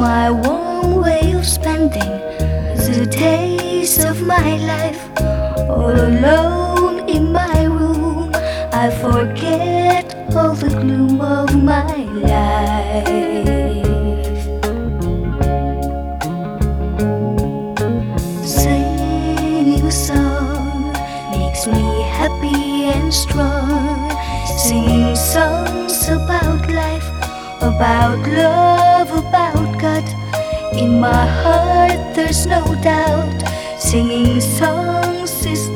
my warm way of spending the days of my life. All alone in my room, I forget all the gloom of my life. Singing a song makes me happy and strong. Singing songs about life, about love, about in my heart, there's no doubt. Singing songs is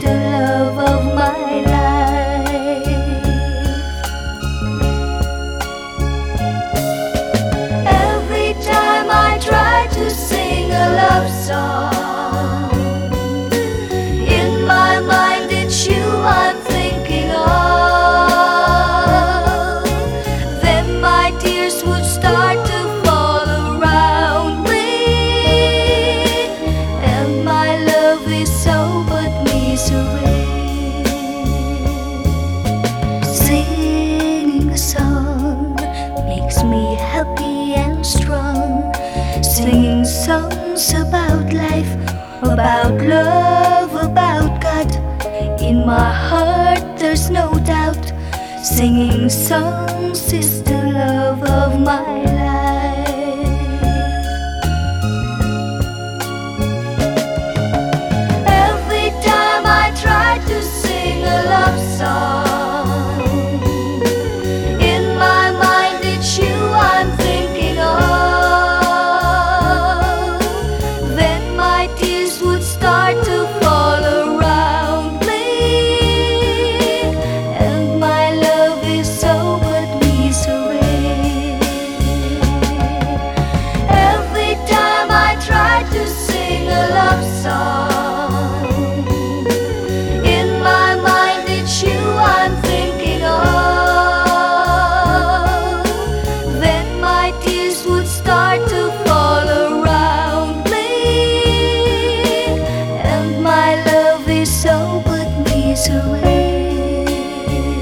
Singing a song makes me happy and strong. Singing songs about life, about love, about God. In my heart, there's no doubt. Singing songs is the love of my. away.